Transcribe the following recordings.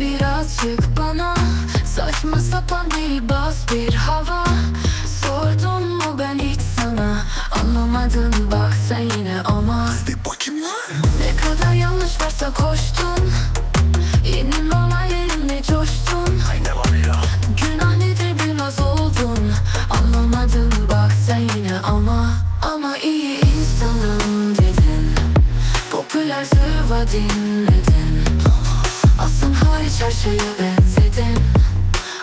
birazcık bana. Saçma sapan değil bas bir hava. Sordum mu ben hiç sana? Anlamadın bak sen yine ama. Bir bakayım lan. Ne kadar yanlış varsa koştun. Yeni olan yerine coştun. Ay ne var ya? Günah nedir biraz oldun. Anlamadın bak sen yine ama. Ama iyi insanım dedin. Popüler zırva dinledin Her şeye benzedin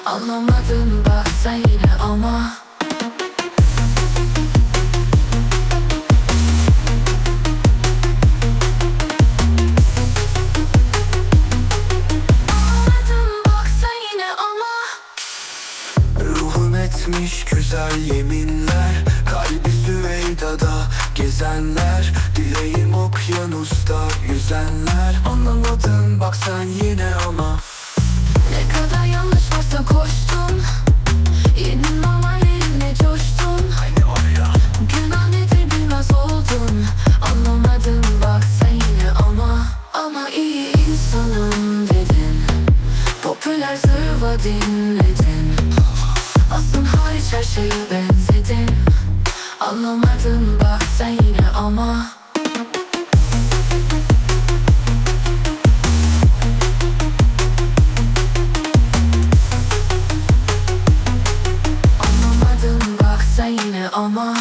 Anlamadın bak sen yine ama. Etmiş güzel yeminler Kalbi Süveyda'da gezenler Dileğim okyanusta yüzenler. Anlamadın bak sen yine dinledin. Aslın hariç her şeye benzedin. Anlamadın bak sen yine ama. Anlamadın bak sen yine ama